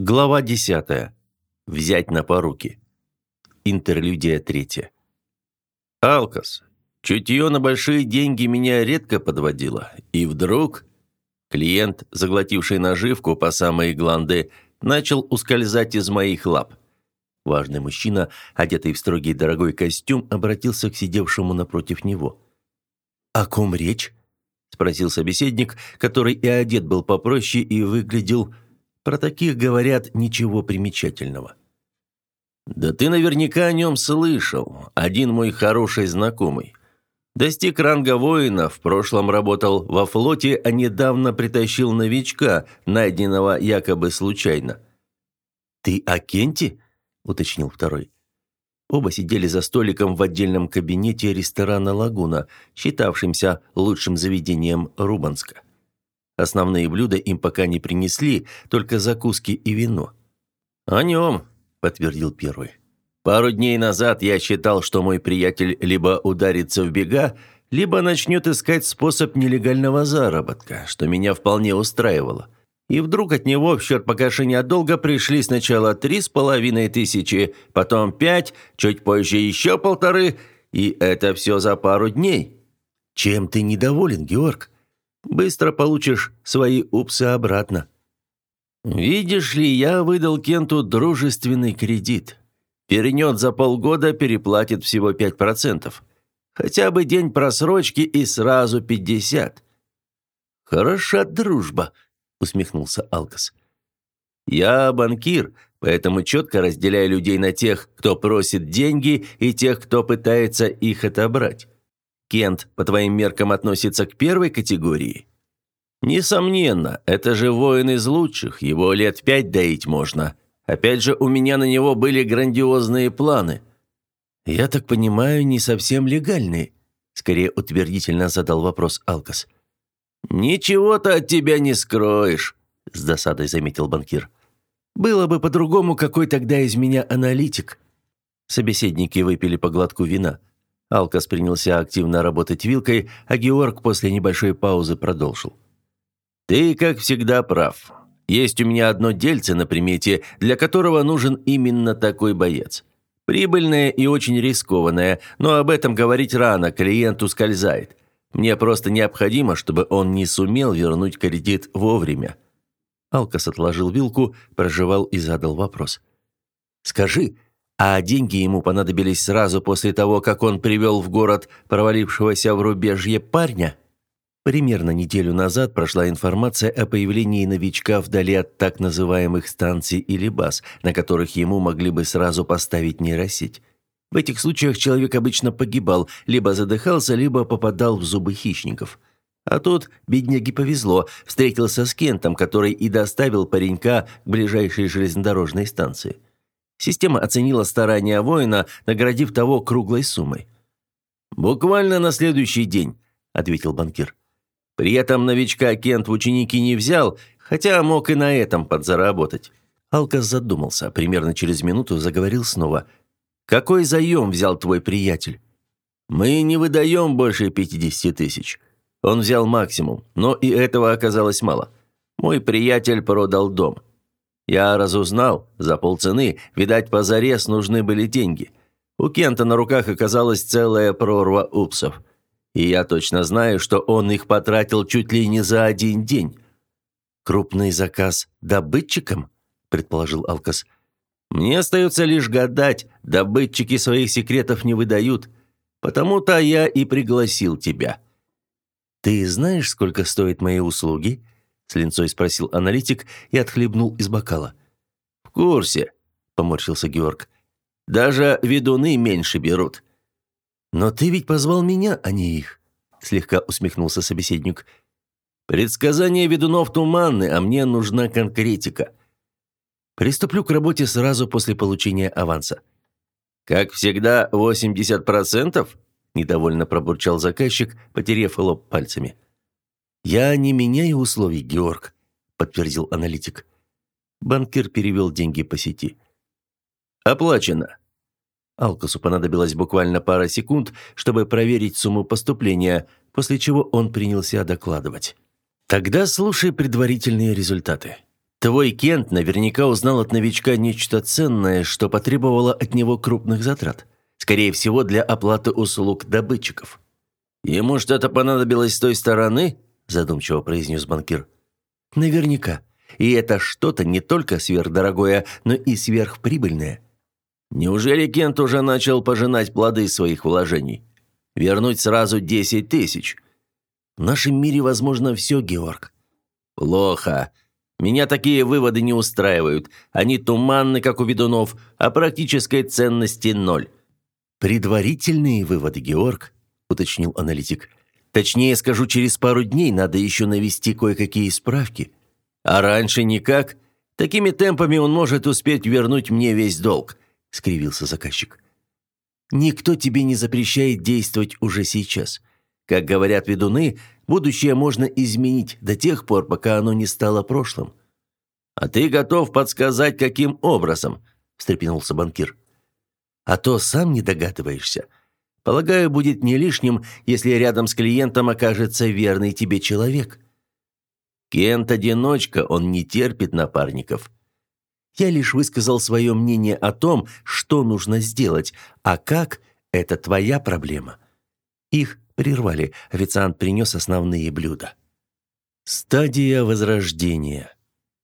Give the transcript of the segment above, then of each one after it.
Глава 10. Взять на поруки. Интерлюдия третья. Алкас. Чутье на большие деньги меня редко подводило. И вдруг... Клиент, заглотивший наживку по самые гланды, начал ускользать из моих лап. Важный мужчина, одетый в строгий дорогой костюм, обратился к сидевшему напротив него. «О ком речь?» – спросил собеседник, который и одет был попроще и выглядел про таких говорят ничего примечательного. «Да ты наверняка о нем слышал. Один мой хороший знакомый. Достиг ранга воина, в прошлом работал во флоте, а недавно притащил новичка, найденного якобы случайно». «Ты о Кенте?» – уточнил второй. Оба сидели за столиком в отдельном кабинете ресторана «Лагуна», считавшимся лучшим заведением Рубанска. Основные блюда им пока не принесли, только закуски и вино. «О нем», – подтвердил первый. «Пару дней назад я считал, что мой приятель либо ударится в бега, либо начнет искать способ нелегального заработка, что меня вполне устраивало. И вдруг от него в счет погашения долга пришли сначала три с половиной тысячи, потом пять, чуть позже еще полторы, и это все за пару дней. Чем ты недоволен, Георг?» Быстро получишь свои упсы обратно. Видишь ли, я выдал Кенту дружественный кредит. Перенет за полгода, переплатит всего 5%. Хотя бы день просрочки и сразу 50. Хороша дружба, усмехнулся Алкас. Я банкир, поэтому четко разделяю людей на тех, кто просит деньги, и тех, кто пытается их отобрать. Кент, по твоим меркам, относится к первой категории? Несомненно, это же воин из лучших, его лет пять доить можно. Опять же, у меня на него были грандиозные планы. Я так понимаю, не совсем легальные, скорее утвердительно задал вопрос Алкас. Ничего-то от тебя не скроешь, с досадой заметил банкир. Было бы по-другому, какой тогда из меня аналитик. Собеседники выпили по глотку вина. Алкас принялся активно работать вилкой, а Георг после небольшой паузы продолжил. «Ты, как всегда, прав. Есть у меня одно дельце на примете, для которого нужен именно такой боец. Прибыльное и очень рискованное, но об этом говорить рано, клиент ускользает. Мне просто необходимо, чтобы он не сумел вернуть кредит вовремя». Алкас отложил вилку, прожевал и задал вопрос. «Скажи, а деньги ему понадобились сразу после того, как он привел в город провалившегося в рубежье парня. Примерно неделю назад прошла информация о появлении новичка вдали от так называемых станций или баз, на которых ему могли бы сразу поставить нейросеть. В этих случаях человек обычно погибал, либо задыхался, либо попадал в зубы хищников. А тут бедняге повезло, встретился с Кентом, который и доставил паренька к ближайшей железнодорожной станции. Система оценила старания воина, наградив того круглой суммой. «Буквально на следующий день», — ответил банкир. «При этом новичка Кент в ученики не взял, хотя мог и на этом подзаработать». Алкас задумался, примерно через минуту заговорил снова. «Какой заем взял твой приятель?» «Мы не выдаем больше 50 тысяч. Он взял максимум, но и этого оказалось мало. Мой приятель продал дом. Я разузнал, за полцены, видать, позарез нужны были деньги. У Кента на руках оказалась целая прорва упсов. И я точно знаю, что он их потратил чуть ли не за один день. «Крупный заказ добытчикам?» – предположил Алкас. «Мне остается лишь гадать, добытчики своих секретов не выдают. Потому-то я и пригласил тебя». «Ты знаешь, сколько стоят мои услуги?» С линцой спросил аналитик и отхлебнул из бокала. В курсе, поморщился Георг. Даже ведуны меньше берут. Но ты ведь позвал меня, а не их, слегка усмехнулся собеседник. Предсказания ведунов туманны, а мне нужна конкретика. Приступлю к работе сразу после получения аванса. Как всегда, 80%? недовольно пробурчал заказчик, потерев лоб пальцами. «Я не меняю условий, Георг», – подтвердил аналитик. Банкир перевел деньги по сети. «Оплачено». Алкасу понадобилось буквально пара секунд, чтобы проверить сумму поступления, после чего он принялся докладывать. «Тогда слушай предварительные результаты. Твой Кент наверняка узнал от новичка нечто ценное, что потребовало от него крупных затрат. Скорее всего, для оплаты услуг добытчиков. «Ему что-то понадобилось с той стороны?» Задумчиво произнес банкир. «Наверняка. И это что-то не только сверхдорогое, но и сверхприбыльное. Неужели Кент уже начал пожинать плоды своих вложений? Вернуть сразу десять тысяч? В нашем мире возможно все, Георг». «Плохо. Меня такие выводы не устраивают. Они туманны, как у ведунов, а практической ценности ноль». «Предварительные выводы, Георг», — уточнил аналитик. «Точнее скажу, через пару дней надо еще навести кое-какие справки». «А раньше никак? Такими темпами он может успеть вернуть мне весь долг», — скривился заказчик. «Никто тебе не запрещает действовать уже сейчас. Как говорят ведуны, будущее можно изменить до тех пор, пока оно не стало прошлым». «А ты готов подсказать, каким образом?» – встрепенулся банкир. «А то сам не догадываешься. Полагаю, будет не лишним, если рядом с клиентом окажется верный тебе человек». Кент одиночка, он не терпит напарников. Я лишь высказал свое мнение о том, что нужно сделать, а как – это твоя проблема. Их прервали, официант принес основные блюда. Стадия возрождения.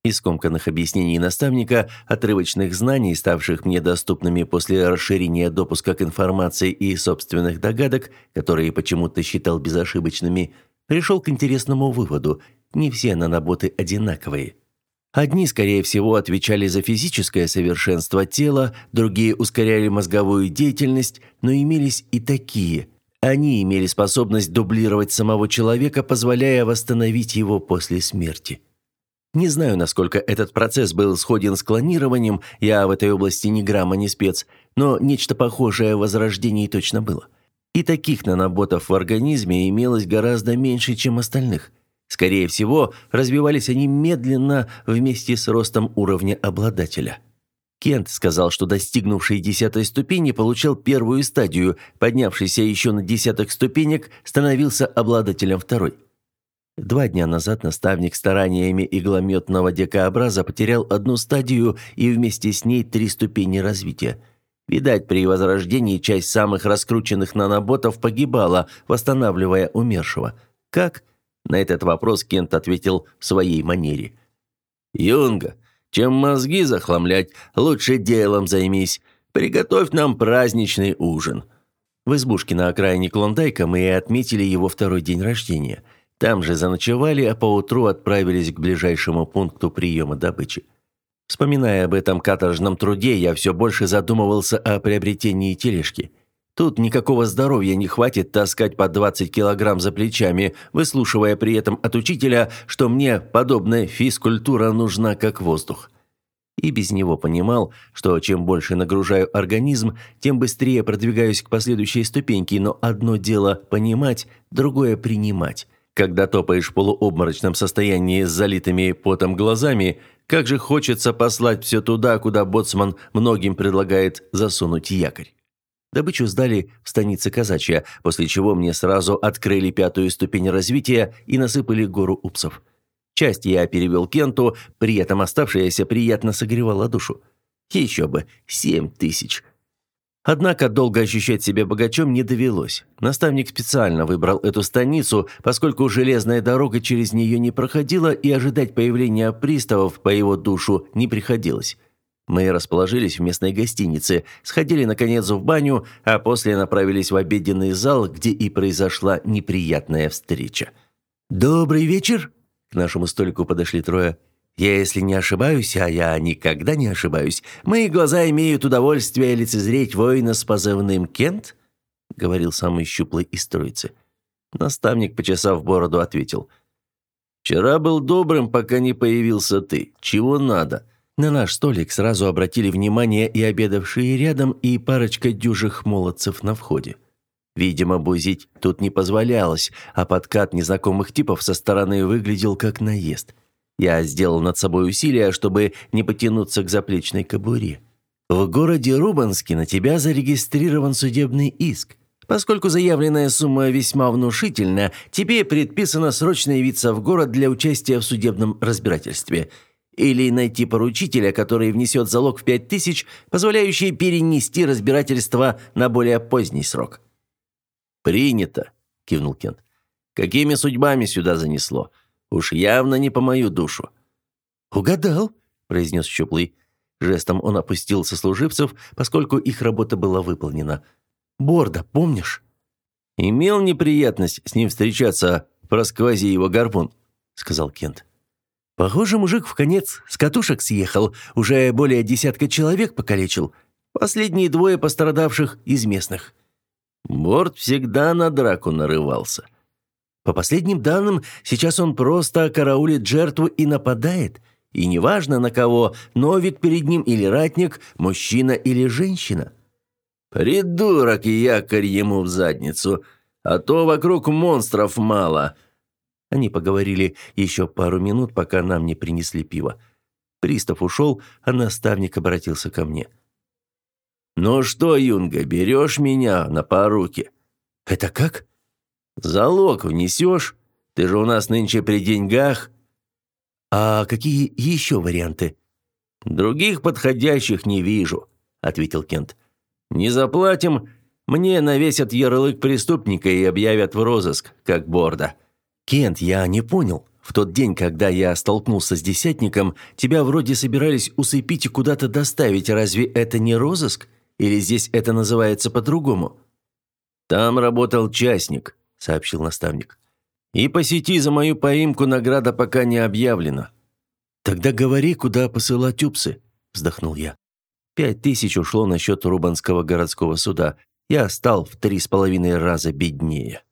Из комканных объяснений наставника, отрывочных знаний, ставших мне доступными после расширения допуска к информации и собственных догадок, которые почему-то считал безошибочными, пришел к интересному выводу – не все наноботы одинаковые. Одни, скорее всего, отвечали за физическое совершенство тела, другие ускоряли мозговую деятельность, но имелись и такие. Они имели способность дублировать самого человека, позволяя восстановить его после смерти. Не знаю, насколько этот процесс был сходен с клонированием, я в этой области ни грамма не спец, но нечто похожее в возрождении точно было. И таких наноботов в организме имелось гораздо меньше, чем остальных – Скорее всего, развивались они медленно вместе с ростом уровня обладателя. Кент сказал, что достигнувший десятой ступени получал первую стадию, поднявшийся еще на десяток ступенек, становился обладателем второй. Два дня назад наставник стараниями иглометного дикообраза потерял одну стадию и вместе с ней три ступени развития. Видать, при возрождении часть самых раскрученных наноботов погибала, восстанавливая умершего. Как? На этот вопрос Кент ответил в своей манере. «Юнга, чем мозги захламлять, лучше делом займись. Приготовь нам праздничный ужин». В избушке на окраине Клондайка мы и отметили его второй день рождения. Там же заночевали, а поутру отправились к ближайшему пункту приема добычи. Вспоминая об этом каторжном труде, я все больше задумывался о приобретении тележки – Тут никакого здоровья не хватит таскать по 20 килограмм за плечами, выслушивая при этом от учителя, что мне подобная физкультура нужна как воздух. И без него понимал, что чем больше нагружаю организм, тем быстрее продвигаюсь к последующей ступеньке, но одно дело понимать, другое принимать. Когда топаешь в полуобморочном состоянии с залитыми потом глазами, как же хочется послать все туда, куда боцман многим предлагает засунуть якорь. Добычу сдали в станице Казачья, после чего мне сразу открыли пятую ступень развития и насыпали гору упсов. Часть я перевел Кенту, при этом оставшаяся приятно согревала душу. Еще бы, семь тысяч. Однако долго ощущать себя богачом не довелось. Наставник специально выбрал эту станицу, поскольку железная дорога через нее не проходила и ожидать появления приставов по его душу не приходилось. Мы расположились в местной гостинице, сходили, наконец, в баню, а после направились в обеденный зал, где и произошла неприятная встреча. «Добрый вечер!» К нашему столику подошли трое. «Я, если не ошибаюсь, а я никогда не ошибаюсь, мои глаза имеют удовольствие лицезреть воина с позывным «Кент», — говорил самый щуплый из троицы. Наставник, почесав бороду, ответил. «Вчера был добрым, пока не появился ты. Чего надо?» На наш столик сразу обратили внимание и обедавшие рядом, и парочка дюжих молодцев на входе. Видимо, бузить тут не позволялось, а подкат незнакомых типов со стороны выглядел как наезд. Я сделал над собой усилия, чтобы не потянуться к заплечной кобуре. В городе Рубанске на тебя зарегистрирован судебный иск. Поскольку заявленная сумма весьма внушительна, тебе предписано срочно явиться в город для участия в судебном разбирательстве – Или найти поручителя, который внесет залог в пять тысяч, позволяющий перенести разбирательство на более поздний срок». «Принято», – кивнул Кент. «Какими судьбами сюда занесло? Уж явно не по мою душу». «Угадал», – произнес Щуплый. Жестом он опустил сослуживцев, поскольку их работа была выполнена. «Борда, помнишь?» «Имел неприятность с ним встречаться, просквози его гарпун», — сказал Кент. «Похоже, мужик в конец с катушек съехал, уже более десятка человек покалечил. Последние двое пострадавших из местных». Борт всегда на драку нарывался. По последним данным, сейчас он просто караулит жертву и нападает. И неважно на кого, новик перед ним или ратник, мужчина или женщина. «Придурок якорь ему в задницу, а то вокруг монстров мало». Они поговорили еще пару минут, пока нам не принесли пиво. Пристав ушел, а наставник обратился ко мне. «Ну что, Юнга, берешь меня на поруки?» «Это как?» «Залог внесешь? Ты же у нас нынче при деньгах». «А какие еще варианты?» «Других подходящих не вижу», — ответил Кент. Не заплатим, мне навесят ярлык преступника и объявят в розыск, как Борда. Кент, я не понял. В тот день, когда я столкнулся с десятником, тебя вроде собирались усыпить и куда-то доставить. Разве это не розыск? Или здесь это называется по-другому? Там работал частник, сообщил наставник. И по сети за мою поимку награда пока не объявлена. Тогда говори, куда посылать упсы, вздохнул я. Пять тысяч ушло на счет Рубанского городского суда. Я стал в три с половиной раза беднее.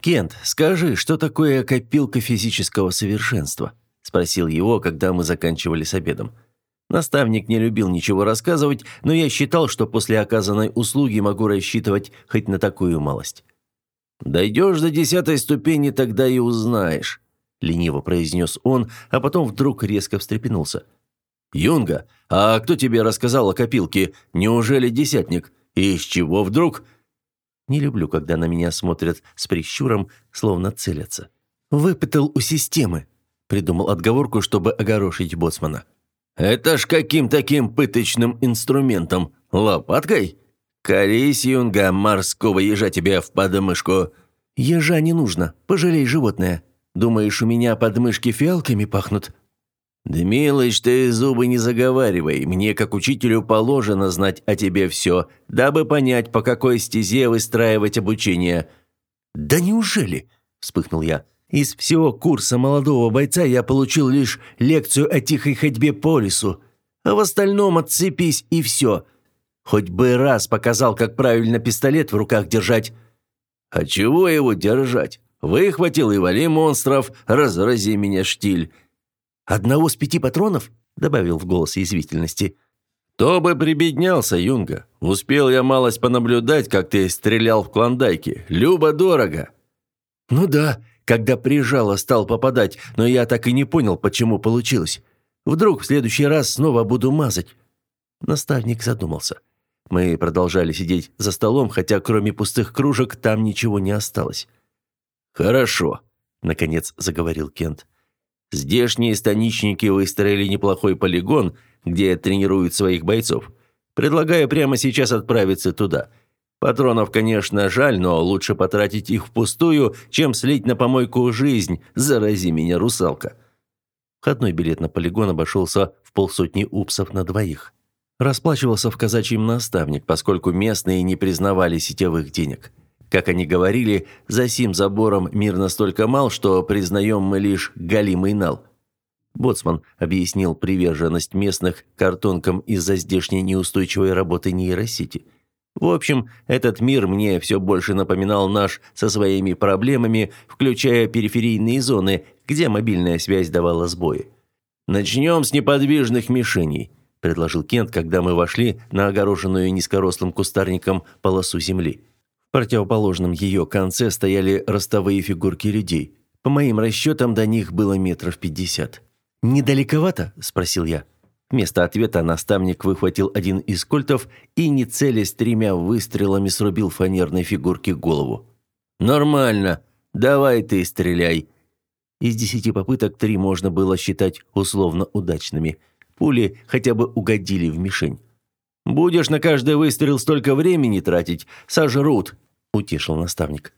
«Кент, скажи, что такое копилка физического совершенства?» – спросил его, когда мы заканчивали с обедом. Наставник не любил ничего рассказывать, но я считал, что после оказанной услуги могу рассчитывать хоть на такую малость. «Дойдешь до десятой ступени, тогда и узнаешь», – лениво произнес он, а потом вдруг резко встрепенулся. «Юнга, а кто тебе рассказал о копилке? Неужели десятник? И из чего вдруг?» Не люблю, когда на меня смотрят с прищуром, словно целятся. «Выпытал у системы», — придумал отговорку, чтобы огорошить боцмана. «Это ж каким таким пыточным инструментом? Лопаткой? Колись, юнга, морского ежа тебе в подмышку!» «Ежа не нужно, пожалей животное. Думаешь, у меня подмышки фиалками пахнут?» «Да, милыч, ты зубы не заговаривай. Мне, как учителю, положено знать о тебе все, дабы понять, по какой стезе выстраивать обучение». «Да неужели?» – вспыхнул я. «Из всего курса молодого бойца я получил лишь лекцию о тихой ходьбе по лесу. А в остальном отцепись и все. Хоть бы раз показал, как правильно пистолет в руках держать». «А чего его держать? Выхватил и вали монстров, разрази меня штиль». «Одного с пяти патронов?» – добавил в голос язвительности. «То бы прибеднялся, Юнга. Успел я малость понаблюдать, как ты стрелял в клондайке. Любо-дорого». «Ну да, когда прижало, стал попадать, но я так и не понял, почему получилось. Вдруг в следующий раз снова буду мазать». Наставник задумался. Мы продолжали сидеть за столом, хотя кроме пустых кружек там ничего не осталось. «Хорошо», — наконец заговорил Кент. Здешние станичники выстроили неплохой полигон, где тренируют своих бойцов. Предлагаю прямо сейчас отправиться туда. Патронов, конечно, жаль, но лучше потратить их впустую, чем слить на помойку жизнь, зарази меня, русалка. Входной билет на полигон обошелся в полсотни упсов на двоих. Расплачивался в казачьем наставник, поскольку местные не признавали сетевых денег. Как они говорили, за сим забором мир настолько мал, что признаем мы лишь галимый нал. Боцман объяснил приверженность местных картонкам из-за здешней неустойчивой работы нейросети. В общем, этот мир мне все больше напоминал наш со своими проблемами, включая периферийные зоны, где мобильная связь давала сбои. «Начнем с неподвижных мишеней», – предложил Кент, когда мы вошли на огороженную низкорослым кустарником полосу земли. В противоположном ее конце стояли ростовые фигурки людей. По моим расчетам, до них было метров пятьдесят. «Недалековато?» – спросил я. Вместо ответа наставник выхватил один из кольтов и, не целясь тремя выстрелами, срубил фанерной фигурке голову. «Нормально. Давай ты стреляй». Из десяти попыток три можно было считать условно удачными. Пули хотя бы угодили в мишень. «Будешь на каждый выстрел столько времени тратить, сожрут», – утешил наставник.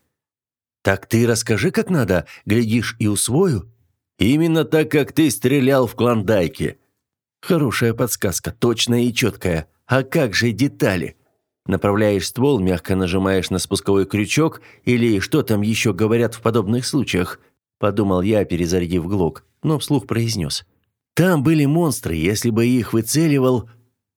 «Так ты расскажи, как надо, глядишь и усвою». «Именно так, как ты стрелял в Клондайке». «Хорошая подсказка, точная и четкая. А как же детали?» Направляешь ствол, мягко нажимаешь на спусковой крючок или что там еще говорят в подобных случаях, подумал я, перезарядив глок, но вслух произнес. Там были монстры, если бы их выцеливал...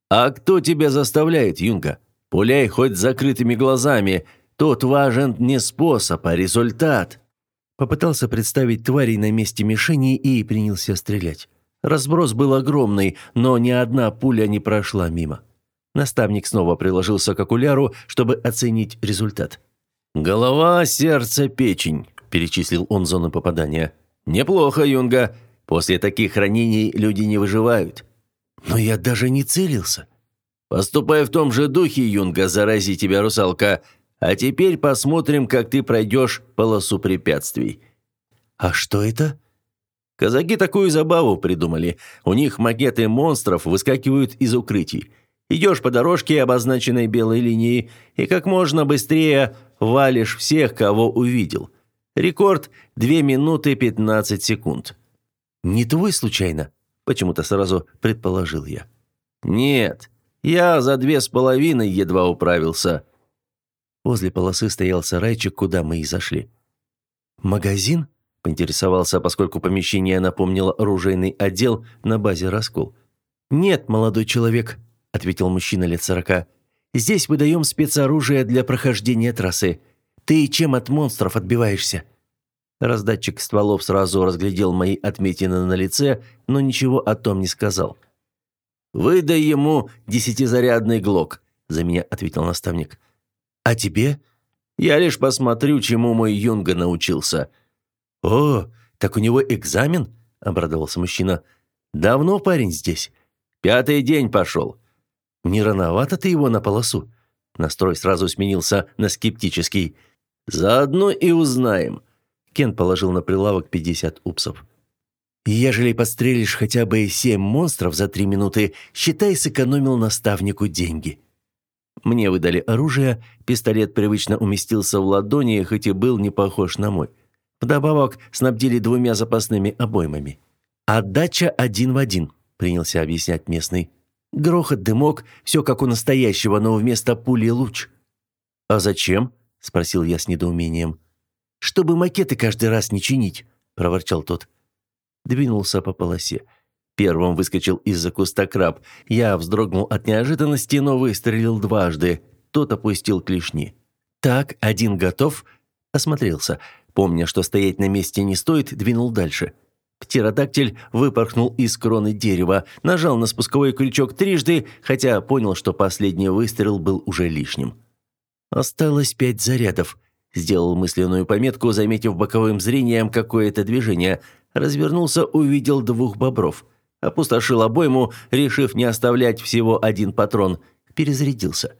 А кто тебя заставляет, Юнга? Пуляй хоть закрытыми глазами. Тут важен не способ, а результат. Попытался представить тварей на месте мишени и принялся стрелять. Разброс был огромный, но ни одна пуля не прошла мимо. Наставник снова приложился к окуляру, чтобы оценить результат. «Голова, сердце, печень», – перечислил он зоны попадания. «Неплохо, Юнга. После таких ранений люди не выживают». «Но я даже не целился». «Поступай в том же духе, Юнга, зарази тебя, русалка. А теперь посмотрим, как ты пройдешь полосу препятствий». «А что это?» Казаки такую забаву придумали. У них макеты монстров выскакивают из укрытий. Идешь по дорожке, обозначенной белой линией, и как можно быстрее валишь всех, кого увидел. Рекорд – 2 минуты 15 секунд. «Не твой случайно?» – почему-то сразу предположил я. «Нет, я за две с половиной едва управился». Возле полосы стоял сарайчик, куда мы и зашли. «Магазин?» – поинтересовался, поскольку помещение напомнило оружейный отдел на базе «Раскол». «Нет, молодой человек», ответил мужчина лет сорока. «Здесь выдаем спецоружие для прохождения трассы. Ты чем от монстров отбиваешься?» Раздатчик стволов сразу разглядел мои отметины на лице, но ничего о том не сказал. «Выдай ему десятизарядный глок», — за меня ответил наставник. «А тебе?» «Я лишь посмотрю, чему мой юнга научился». «О, так у него экзамен?» — обрадовался мужчина. «Давно парень здесь?» «Пятый день пошел. Не рановато ты его на полосу?» Настрой сразу сменился на скептический. «Заодно и узнаем». Кен положил на прилавок 50 упсов. «Ежели подстрелишь хотя бы семь монстров за три минуты, считай, сэкономил наставнику деньги». Мне выдали оружие, пистолет привычно уместился в ладони, хоть и был не похож на мой. Вдобавок снабдили двумя запасными обоймами. «Отдача один в один», — принялся объяснять местный. Грохот, дымок, все как у настоящего, но вместо пули луч. «А зачем?» – спросил я с недоумением. «Чтобы макеты каждый раз не чинить», – проворчал тот. Двинулся по полосе. Первым выскочил из-за куста краб. Я вздрогнул от неожиданности, но выстрелил дважды. Тот опустил клешни. «Так, один готов?» Осмотрелся. Помня, что стоять на месте не стоит, двинул дальше – Птеродактиль выпорхнул из кроны дерева, нажал на спусковой крючок трижды, хотя понял, что последний выстрел был уже лишним. Осталось пять зарядов. Сделал мысленную пометку, заметив боковым зрением какое-то движение. Развернулся, увидел двух бобров. Опустошил обойму, решив не оставлять всего один патрон. Перезарядился.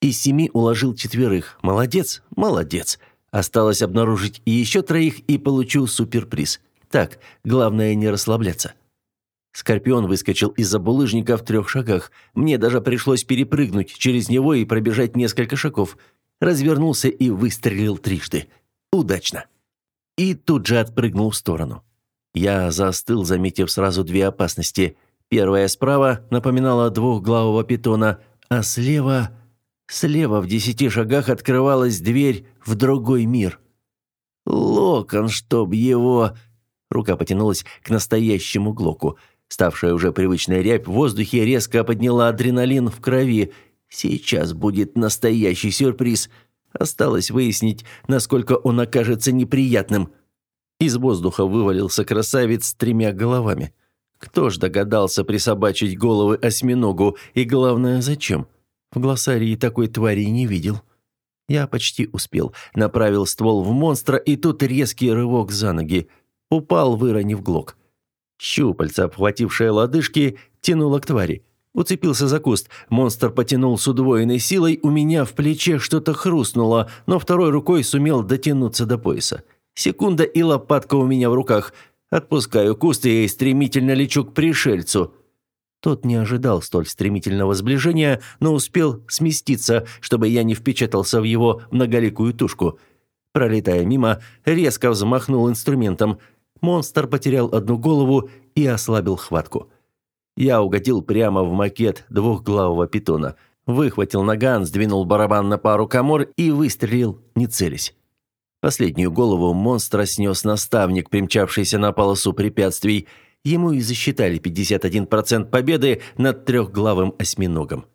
Из семи уложил четверых. Молодец, молодец. Осталось обнаружить еще троих и получил суперприз – так, главное не расслабляться. Скорпион выскочил из-за булыжника в трех шагах. Мне даже пришлось перепрыгнуть через него и пробежать несколько шагов. Развернулся и выстрелил трижды. Удачно. И тут же отпрыгнул в сторону. Я застыл, заметив сразу две опасности. Первая справа напоминала двухглавого питона, а слева... Слева в десяти шагах открывалась дверь в другой мир. «Локон, чтоб его...» Рука потянулась к настоящему глоку. Ставшая уже привычная рябь в воздухе резко подняла адреналин в крови. Сейчас будет настоящий сюрприз. Осталось выяснить, насколько он окажется неприятным. Из воздуха вывалился красавец с тремя головами. Кто ж догадался присобачить головы осьминогу, и главное, зачем? В глоссарии такой твари не видел. Я почти успел. Направил ствол в монстра, и тут резкий рывок за ноги – Упал, выронив глок. Щупальце, обхватившее лодыжки, тянуло к твари. Уцепился за куст. Монстр потянул с удвоенной силой. У меня в плече что-то хрустнуло, но второй рукой сумел дотянуться до пояса. Секунда, и лопатка у меня в руках. Отпускаю куст и стремительно лечу к пришельцу. Тот не ожидал столь стремительного сближения, но успел сместиться, чтобы я не впечатался в его многоликую тушку. Пролетая мимо, резко взмахнул инструментом. Монстр потерял одну голову и ослабил хватку. Я угодил прямо в макет двухглавого питона. Выхватил наган, сдвинул барабан на пару комор и выстрелил, не целясь. Последнюю голову монстра снес наставник, примчавшийся на полосу препятствий. Ему и засчитали 51% победы над трехглавым осьминогом.